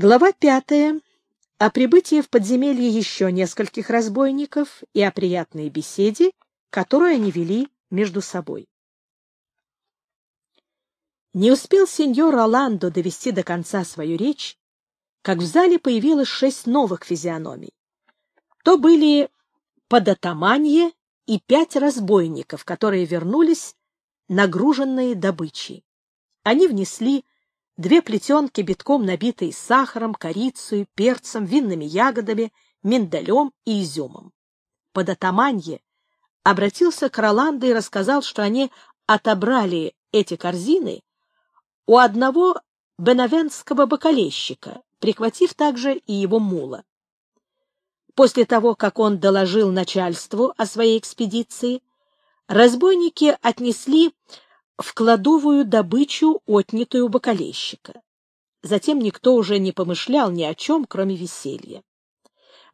Глава пятая. О прибытии в подземелье еще нескольких разбойников и о приятной беседе, которую они вели между собой. Не успел сеньор Роландо довести до конца свою речь, как в зале появилось шесть новых физиономий. То были податаманье и пять разбойников, которые вернулись, нагруженные добычей. Они внесли две плетенки, битком набитые сахаром, корицей, перцем, винными ягодами, миндалем и изюмом. Податаманье обратился к Роланду и рассказал, что они отобрали эти корзины у одного бенавенского бокалейщика, прихватив также и его мула. После того, как он доложил начальству о своей экспедиции, разбойники отнесли в кладовую добычу, отнятую у бокалейщика. Затем никто уже не помышлял ни о чем, кроме веселья.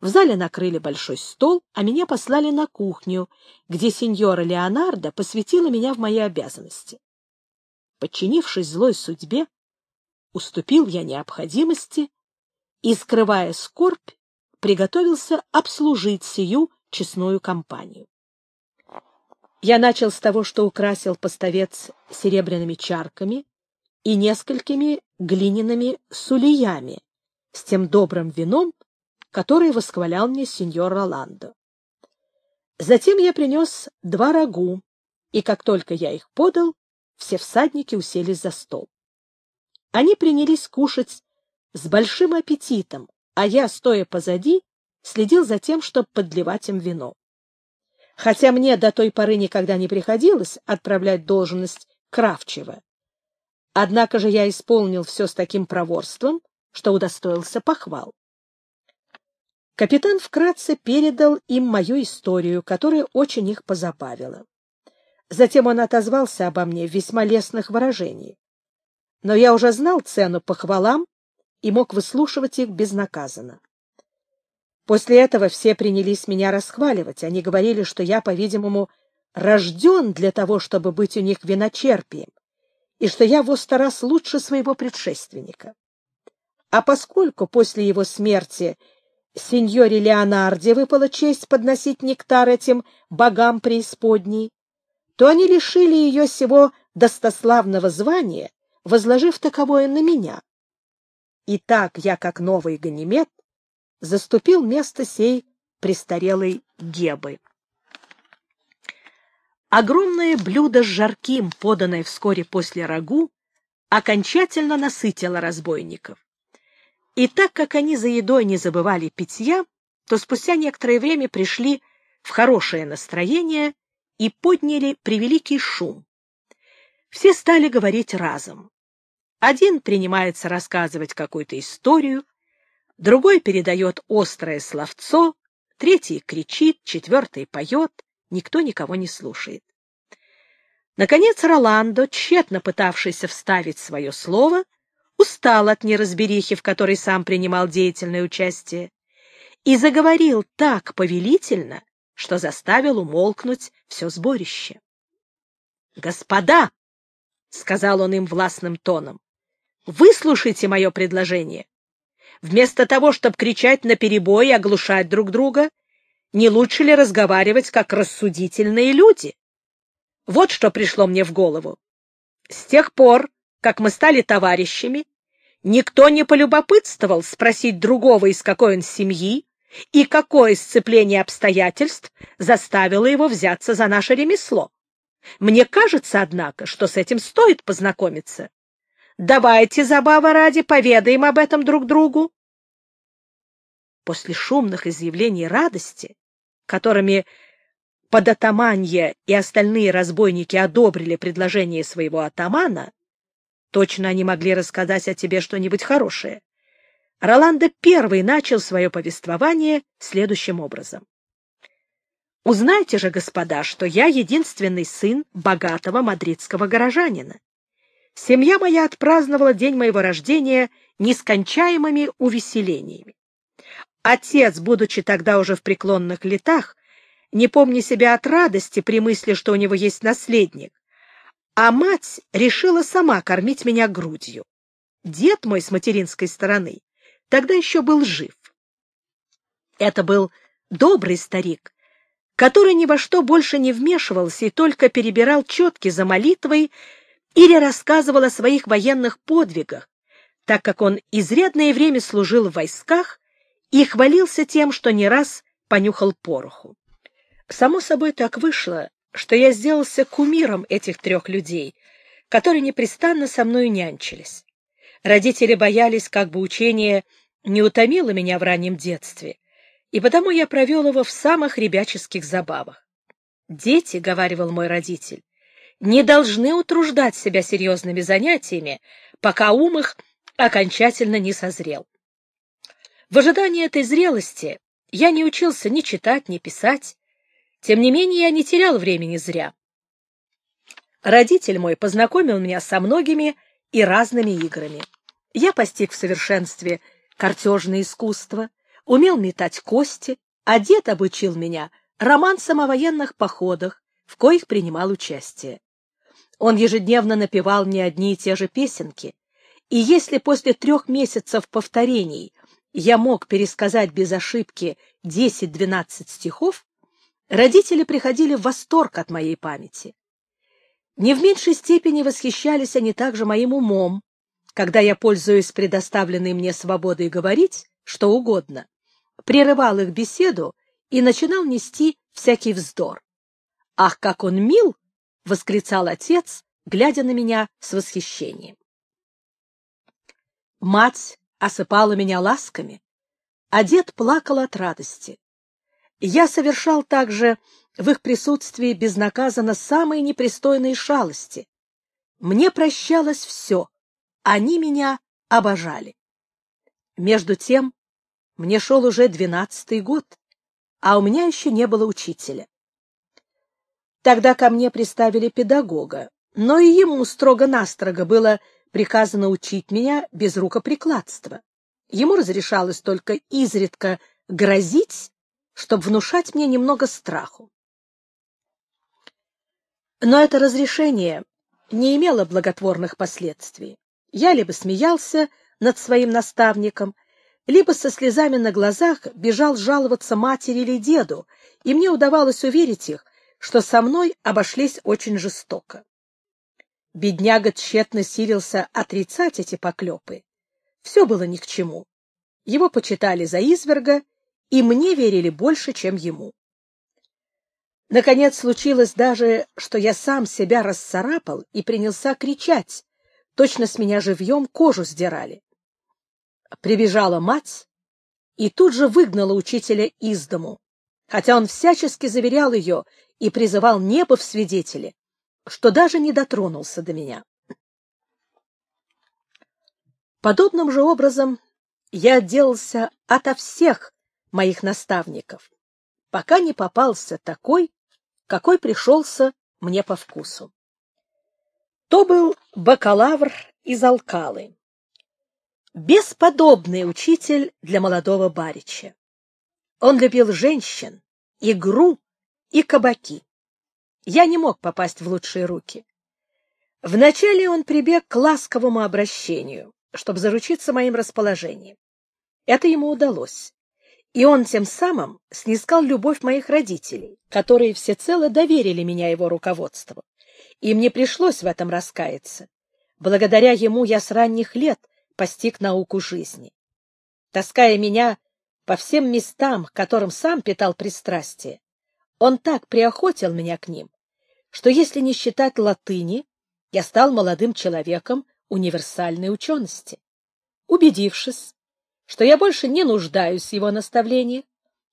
В зале накрыли большой стол, а меня послали на кухню, где сеньора Леонардо посвятила меня в мои обязанности. Подчинившись злой судьбе, уступил я необходимости и, скрывая скорбь, приготовился обслужить сию честную компанию. Я начал с того, что украсил поставец серебряными чарками и несколькими глиняными сулиями с тем добрым вином, который восхвалял мне сеньор Роландо. Затем я принес два рагу, и как только я их подал, все всадники уселись за стол. Они принялись кушать с большим аппетитом, а я, стоя позади, следил за тем, чтобы подливать им вино. Хотя мне до той поры никогда не приходилось отправлять должность Кравчева. Однако же я исполнил все с таким проворством, что удостоился похвал. Капитан вкратце передал им мою историю, которая очень их позабавила. Затем он отозвался обо мне в весьма лестных выражениях. Но я уже знал цену похвалам и мог выслушивать их безнаказанно. После этого все принялись меня расхваливать. Они говорили, что я, по-видимому, рожден для того, чтобы быть у них виночерпием, и что я в сто раз лучше своего предшественника. А поскольку после его смерти сеньоре Леонарде выпала честь подносить нектар этим богам преисподней, то они лишили ее сего достославного звания, возложив таковое на меня. И так я, как новый Ганимед, заступил место сей престарелой Гебы. Огромное блюдо с жарким, поданное вскоре после рагу, окончательно насытило разбойников. И так как они за едой не забывали питья, то спустя некоторое время пришли в хорошее настроение и подняли превеликий шум. Все стали говорить разом. Один принимается рассказывать какую-то историю, другой передает острое словцо, третий кричит, четвертый поет, никто никого не слушает. Наконец Роландо, тщетно пытавшийся вставить свое слово, устал от неразберихи, в которой сам принимал деятельное участие, и заговорил так повелительно, что заставил умолкнуть все сборище. «Господа!» — сказал он им властным тоном. «Выслушайте мое предложение. Вместо того, чтобы кричать на перебой и оглушать друг друга, не лучше ли разговаривать как рассудительные люди? Вот что пришло мне в голову. С тех пор, как мы стали товарищами, никто не полюбопытствовал спросить другого, из какой он семьи, и какое сцепление обстоятельств заставило его взяться за наше ремесло. Мне кажется, однако, что с этим стоит познакомиться. Давайте, забава ради, поведаем об этом друг другу. После шумных изъявлений радости, которыми податаманья и остальные разбойники одобрили предложение своего атамана, точно они могли рассказать о тебе что-нибудь хорошее, Роландо первый начал свое повествование следующим образом. «Узнайте же, господа, что я единственный сын богатого мадридского горожанина. Семья моя отпраздновала день моего рождения нескончаемыми увеселениями. Отец, будучи тогда уже в преклонных летах, не помня себя от радости при мысли, что у него есть наследник, а мать решила сама кормить меня грудью. Дед мой с материнской стороны тогда еще был жив. Это был добрый старик, который ни во что больше не вмешивался и только перебирал четки за молитвой или рассказывал о своих военных подвигах, так как он изрядное время служил в войсках и хвалился тем, что не раз понюхал пороху. Само собой так вышло, что я сделался кумиром этих трех людей, которые непрестанно со мной нянчились. Родители боялись, как бы учение не утомило меня в раннем детстве, и потому я провел его в самых ребяческих забавах. «Дети», — говаривал мой родитель, — «не должны утруждать себя серьезными занятиями, пока ум их окончательно не созрел». В ожидании этой зрелости я не учился ни читать, ни писать, тем не менее я не терял времени зря. Родитель мой познакомил меня со многими и разными играми. Я постиг в совершенстве картежное искусство, умел метать кости, а дед обучил меня романсам о военных походах, в коих принимал участие. Он ежедневно напевал мне одни и те же песенки, и если после трех месяцев повторений я мог пересказать без ошибки 10-12 стихов, родители приходили в восторг от моей памяти. Не в меньшей степени восхищались они также моим умом, когда я, пользуясь предоставленной мне свободой говорить что угодно, прерывал их беседу и начинал нести всякий вздор. «Ах, как он мил!» — восклицал отец, глядя на меня с восхищением. Мать осыпала меня ласками, а дед плакал от радости. Я совершал также в их присутствии безнаказанно самые непристойные шалости. Мне прощалось все, они меня обожали. Между тем, мне шел уже двенадцатый год, а у меня еще не было учителя. Тогда ко мне приставили педагога, но и ему строго-настрого было приказано учить меня без рукоприкладства. Ему разрешалось только изредка грозить, чтобы внушать мне немного страху. Но это разрешение не имело благотворных последствий. Я либо смеялся над своим наставником, либо со слезами на глазах бежал жаловаться матери или деду, и мне удавалось уверить их, что со мной обошлись очень жестоко. Бедняга тщетно силился отрицать эти поклепы. Все было ни к чему. Его почитали за изверга, и мне верили больше, чем ему. Наконец случилось даже, что я сам себя расцарапал и принялся кричать, Точно с меня живьем кожу сдирали. Прибежала мать и тут же выгнала учителя из дому, хотя он всячески заверял ее и призывал небо в свидетели, что даже не дотронулся до меня. Подобным же образом я отделался ото всех моих наставников, пока не попался такой, какой пришелся мне по вкусу. То был бакалавр из Алкалы. Бесподобный учитель для молодого барича. Он любил женщин, игру и кабаки. Я не мог попасть в лучшие руки. Вначале он прибег к ласковому обращению, чтобы заручиться моим расположением. Это ему удалось. И он тем самым снискал любовь моих родителей, которые всецело доверили меня его руководству и мне пришлось в этом раскаяться. Благодаря ему я с ранних лет постиг науку жизни. Таская меня по всем местам, которым сам питал пристрастие, он так приохотил меня к ним, что, если не считать латыни, я стал молодым человеком универсальной учености. Убедившись, что я больше не нуждаюсь в его наставлениях,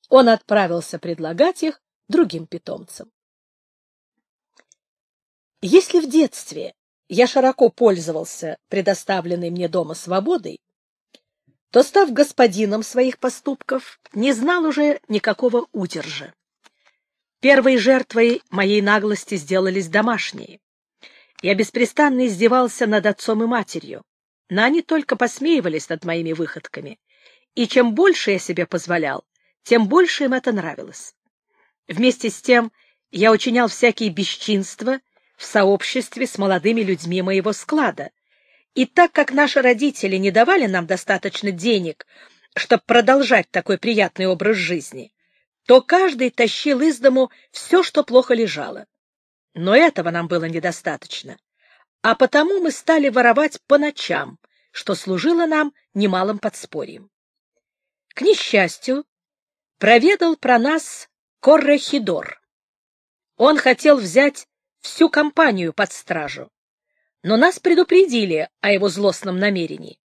он отправился предлагать их другим питомцам. Если в детстве я широко пользовался предоставленной мне дома свободой, то, став господином своих поступков, не знал уже никакого удержа. Первой жертвой моей наглости сделались домашние. Я беспрестанно издевался над отцом и матерью, но они только посмеивались над моими выходками, и чем больше я себе позволял, тем больше им это нравилось. Вместе с тем я учинял всякие бесчинства в сообществе с молодыми людьми моего склада, И так как наши родители не давали нам достаточно денег, чтобы продолжать такой приятный образ жизни, то каждый тащил из дому все, что плохо лежало. Но этого нам было недостаточно, а потому мы стали воровать по ночам, что служило нам немалым подспорьем. К несчастью, проведал про нас Коррехидор. Он хотел взять всю компанию под стражу, но нас предупредили о его злостном намерении.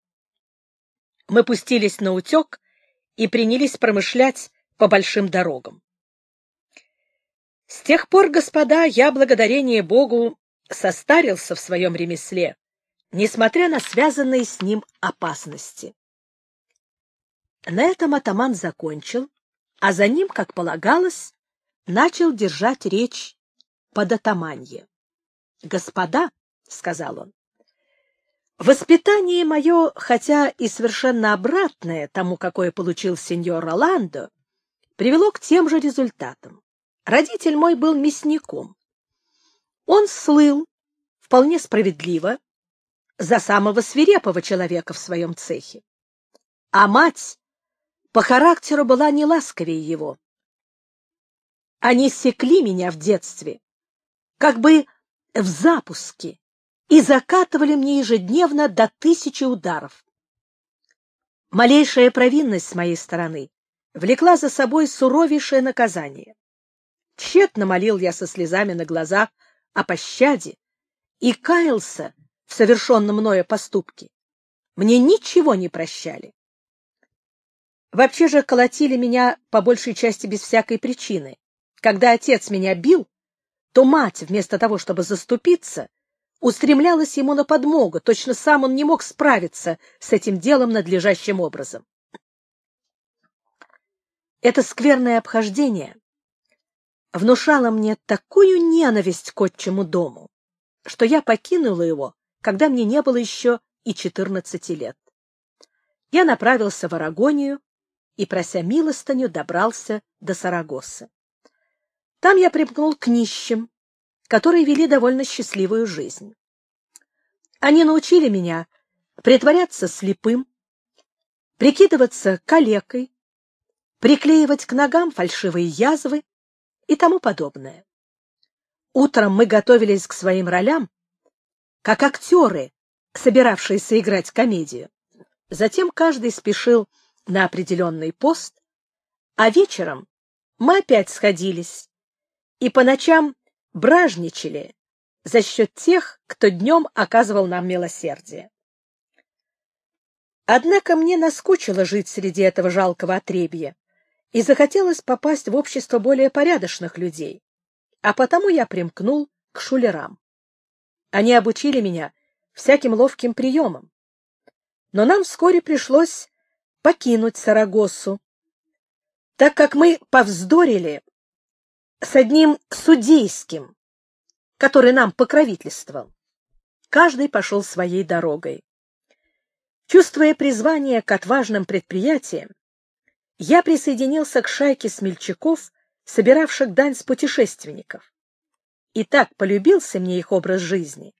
Мы пустились на утек и принялись промышлять по большим дорогам. С тех пор, господа, я, благодарение Богу, состарился в своем ремесле, несмотря на связанные с ним опасности. На этом атаман закончил, а за ним, как полагалось, начал держать речь под атаманье. «Господа», — сказал он, — «воспитание мое, хотя и совершенно обратное тому, какое получил сеньор Роландо, привело к тем же результатам. Родитель мой был мясником. Он слыл, вполне справедливо, за самого свирепого человека в своем цехе. А мать по характеру была не ласковее его. Они секли меня в детстве, как бы в запуске, и закатывали мне ежедневно до тысячи ударов. Малейшая провинность с моей стороны влекла за собой суровейшее наказание. Тщетно молил я со слезами на глазах о пощаде и каялся в совершенном мною поступке. Мне ничего не прощали. Вообще же колотили меня по большей части без всякой причины. Когда отец меня бил, то мать, вместо того, чтобы заступиться, устремлялась ему на подмогу, точно сам он не мог справиться с этим делом надлежащим образом. Это скверное обхождение внушало мне такую ненависть к отчему дому, что я покинула его, когда мне не было еще и четырнадцати лет. Я направился в Арагонию и, прося милостыню, добрался до Сарагосы. Там я примкнул к нищим, которые вели довольно счастливую жизнь. Они научили меня притворяться слепым, прикидываться калекой, приклеивать к ногам фальшивые язвы и тому подобное. Утром мы готовились к своим ролям, как актеры, собиравшиеся играть комедию. Затем каждый спешил на определенный пост, а вечером мы опять сходились и по ночам бражничали за счет тех, кто днем оказывал нам милосердие. Однако мне наскучило жить среди этого жалкого отребья, и захотелось попасть в общество более порядочных людей, а потому я примкнул к шулерам. Они обучили меня всяким ловким приемам. Но нам вскоре пришлось покинуть Сарагосу, так как мы повздорили с одним судейским, который нам покровительствовал. Каждый пошел своей дорогой. Чувствуя призвание к отважным предприятиям, я присоединился к шайке смельчаков, собиравших дань с путешественников. И так полюбился мне их образ жизни,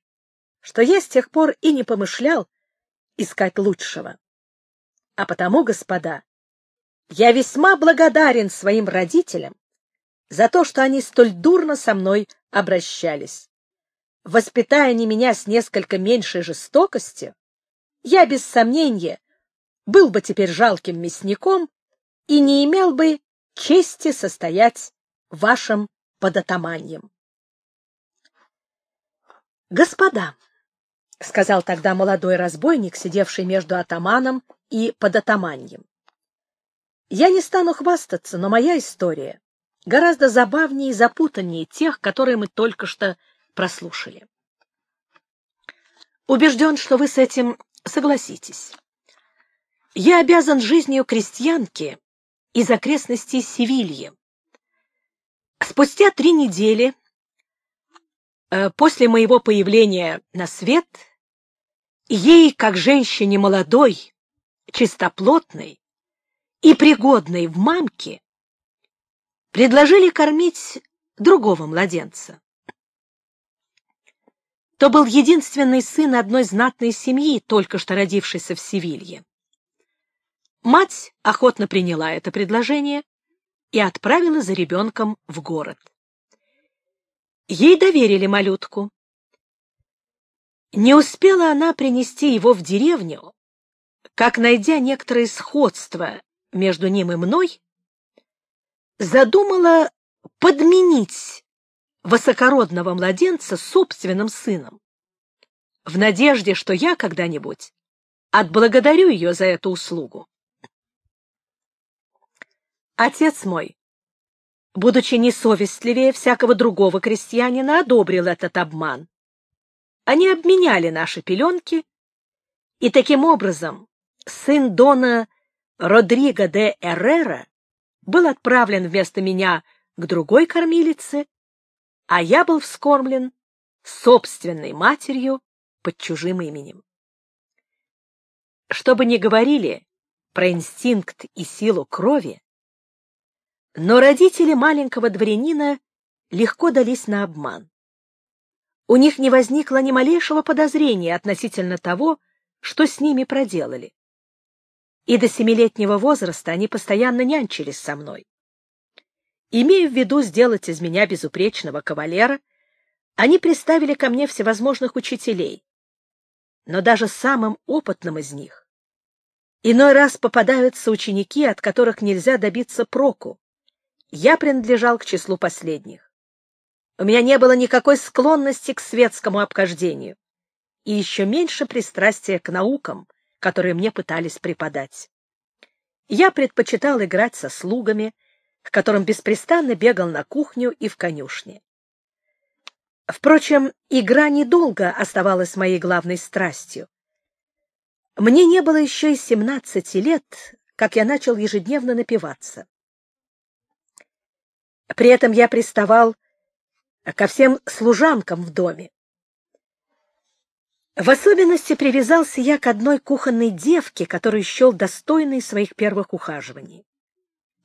что я с тех пор и не помышлял искать лучшего. А потому, господа, я весьма благодарен своим родителям за то, что они столь дурно со мной обращались. Воспитая они меня с несколько меньшей жестокостью, я, без сомнения, был бы теперь жалким мясником и не имел бы чести состоять вашим податаманьем. Господа, — сказал тогда молодой разбойник, сидевший между атаманом и податаманьем. Я не стану хвастаться, но моя история гораздо забавнее и запутаннее тех, которые мы только что прослушали. Убежден, что вы с этим согласитесь. Я обязан жизнью крестьянки из окрестностей Севильи. Спустя три недели э, после моего появления на свет ей, как женщине молодой, чистоплотной и пригодной в мамке, предложили кормить другого младенца. то был единственный сын одной знатной семьи, только что родившейся в Севилье. Мать охотно приняла это предложение и отправила за ребенком в город. Ей доверили малютку. Не успела она принести его в деревню, как, найдя некоторые сходства между ним и мной, задумала подменить высокородного младенца собственным сыном, в надежде, что я когда-нибудь отблагодарю ее за эту услугу. Отец мой, будучи несовестливее всякого другого крестьянина, одобрил этот обман. Они обменяли наши пеленки, и таким образом сын Дона Родриго де Эррера был отправлен вместо меня к другой кормилице, а я был вскормлен собственной матерью под чужим именем. Что бы ни говорили про инстинкт и силу крови, но родители маленького дворянина легко дались на обман. У них не возникло ни малейшего подозрения относительно того, что с ними проделали. И до семилетнего возраста они постоянно нянчились со мной. Имея в виду сделать из меня безупречного кавалера, они приставили ко мне всевозможных учителей. Но даже самым опытным из них иной раз попадаются ученики, от которых нельзя добиться проку. Я принадлежал к числу последних. У меня не было никакой склонности к светскому обхождению и еще меньше пристрастия к наукам, которые мне пытались преподать. Я предпочитал играть со слугами, к которым беспрестанно бегал на кухню и в конюшне. Впрочем, игра недолго оставалась моей главной страстью. Мне не было еще и семнадцати лет, как я начал ежедневно напиваться. При этом я приставал ко всем служанкам в доме. В особенности привязался я к одной кухонной девке, которую счел достойной своих первых ухаживаний.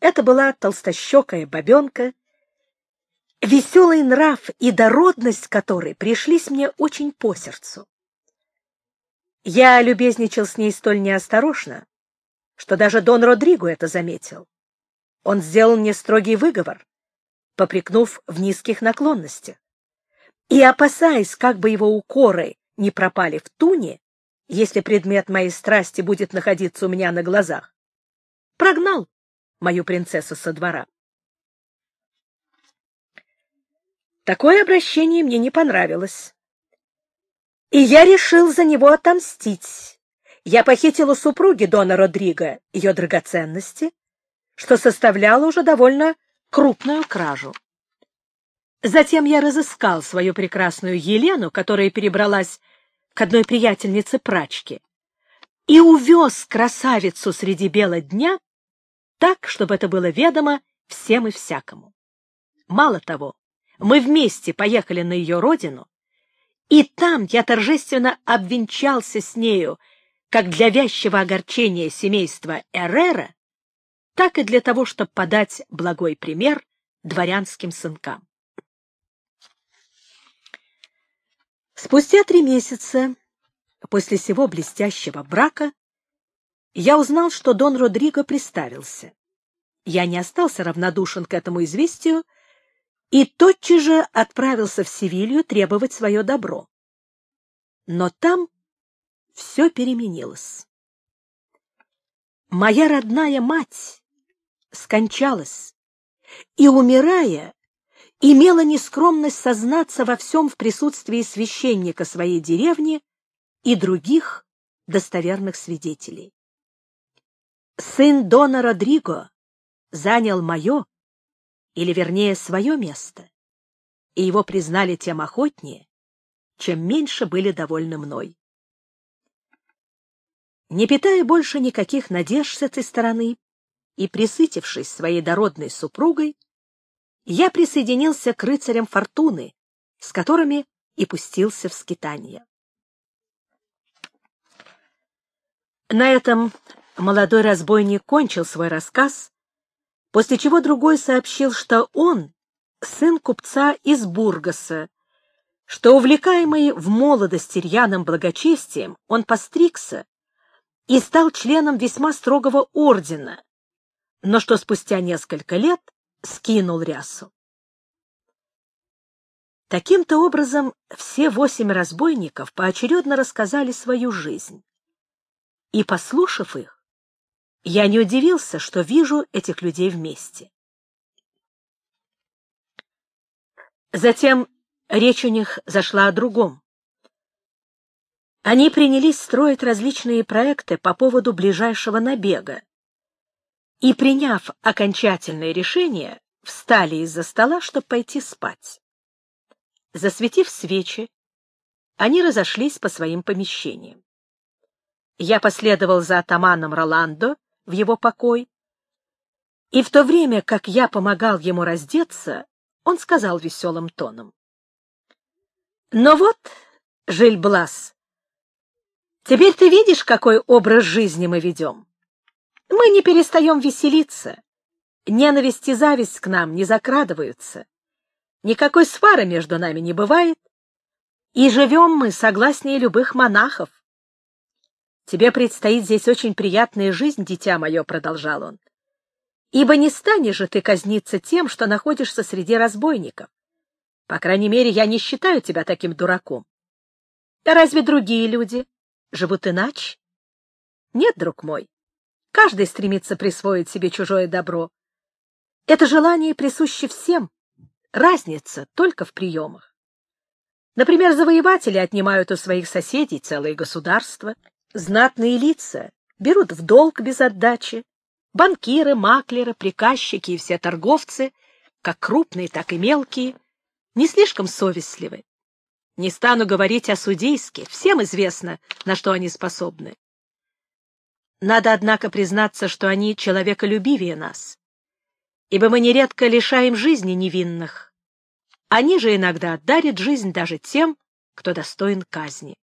Это была толстощекая бабенка, веселый нрав и дородность которой пришлись мне очень по сердцу. Я любезничал с ней столь неосторожно, что даже Дон Родриго это заметил. Он сделал мне строгий выговор, попрекнув в низких наклонностях. И, опасаясь, как бы его укоры не пропали в туне, если предмет моей страсти будет находиться у меня на глазах, прогнал мою принцессу со двора. Такое обращение мне не понравилось. И я решил за него отомстить. Я похитил у супруги Дона Родриго ее драгоценности, что составляло уже довольно крупную кражу. Затем я разыскал свою прекрасную Елену, которая перебралась к одной приятельнице прачки, и увез красавицу среди бела дня так, чтобы это было ведомо всем и всякому. Мало того, мы вместе поехали на ее родину, и там я торжественно обвенчался с нею как для вязчего огорчения семейства Эррера, так и для того, чтобы подать благой пример дворянским сынкам. Спустя три месяца после сего блестящего брака я узнал, что Дон Родриго приставился. Я не остался равнодушен к этому известию и тотчас же отправился в Севилью требовать свое добро. Но там все переменилось. Моя родная мать скончалась, и, умирая, имела нескромность сознаться во всем в присутствии священника своей деревни и других достоверных свидетелей сын Дона Родриго занял мое, или вернее свое место, и его признали тем охотнее, чем меньше были довольны мной. Не питая больше никаких надежд с этой стороны и присытившись своей дородной супругой, я присоединился к рыцарям фортуны, с которыми и пустился в скитание. На этом молодой разбойник кончил свой рассказ, после чего другой сообщил, что он сын купца из Бургаса, что, увлекаемый в молодости рьяным благочестием, он постригся и стал членом весьма строгого ордена, но что спустя несколько лет скинул рясу. Таким-то образом все восемь разбойников поочередно рассказали свою жизнь. И, послушав их, я не удивился, что вижу этих людей вместе. Затем речь у них зашла о другом. Они принялись строить различные проекты по поводу ближайшего набега и, приняв окончательное решение, встали из-за стола, чтобы пойти спать. Засветив свечи, они разошлись по своим помещениям. Я последовал за атаманом Роландо в его покой, и в то время, как я помогал ему раздеться, он сказал веселым тоном. — Но «Ну вот, Жильблас, теперь ты видишь, какой образ жизни мы ведем. Мы не перестаем веселиться. Ненависть и зависть к нам не закрадываются. Никакой свары между нами не бывает. И живем мы согласнее любых монахов. Тебе предстоит здесь очень приятная жизнь, дитя мое, — продолжал он. Ибо не станешь же ты казниться тем, что находишься среди разбойников. По крайней мере, я не считаю тебя таким дураком. Да разве другие люди живут иначе? Нет, друг мой. Каждый стремится присвоить себе чужое добро. Это желание присуще всем. Разница только в приемах. Например, завоеватели отнимают у своих соседей целые государства, знатные лица берут в долг без отдачи, банкиры, маклеры, приказчики и все торговцы, как крупные, так и мелкие, не слишком совестливы. Не стану говорить о судейских, всем известно, на что они способны. Надо, однако, признаться, что они человеколюбивее нас, ибо мы нередко лишаем жизни невинных. Они же иногда дарят жизнь даже тем, кто достоин казни.